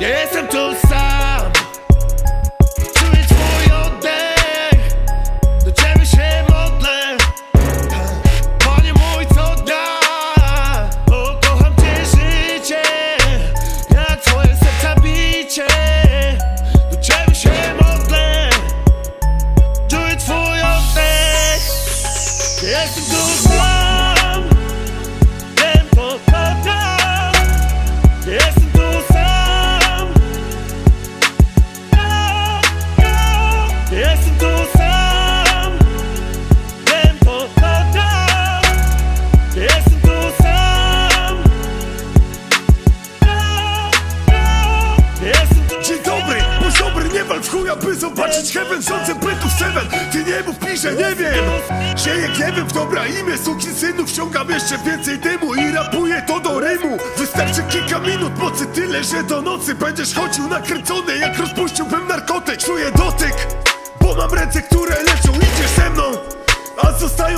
Nie jestem tu sam. Czuję twój oddech. Do ciebie się modlę. Panie mój co dnia Bo kocham cię życie. Jak twoje serca bicie. Do ciebie się modlę. Czuję twój oddech. Nie jestem tu sam tu sam. To Nie jestem tu sam. Nie jestem tu Dzień dobry, nie wal w chuja, by zobaczyć heaven Rządzę pletów seven, ty nie mów pisze, nie wiem. Sieję gniewem w dobra imię, sukin synów Ściągam jeszcze więcej dymu i rapuję to do rymu. Wystarczy kilka minut mocy, tyle, że do nocy Będziesz chodził nakręcony, jak rozpuściłbym narkotyk Czuję dotyk,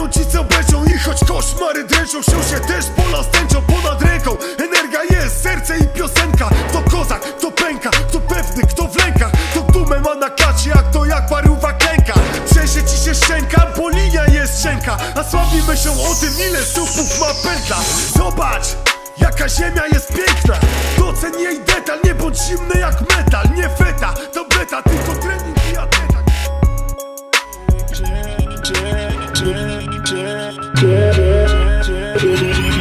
zostają ci co beczą i choć koszmary dręczą Się się też pola stęczą ponad ręką. Energia jest, serce i piosenka. To kozak, to pęka, to pewny, kto w lękach To dumę ma na klacie, jak to jak paruwa klęka. Trzęsie ci się szczęka, bo linia jest szczęka. A słabi myślą o tym, ile słupów ma pętla. Zobacz! Jaka ziemia jest piękna. Docen jej detal, nie bądź zimny jak metal. Nie feta, tableta, tylko trening i atleta. Cię, Thank you.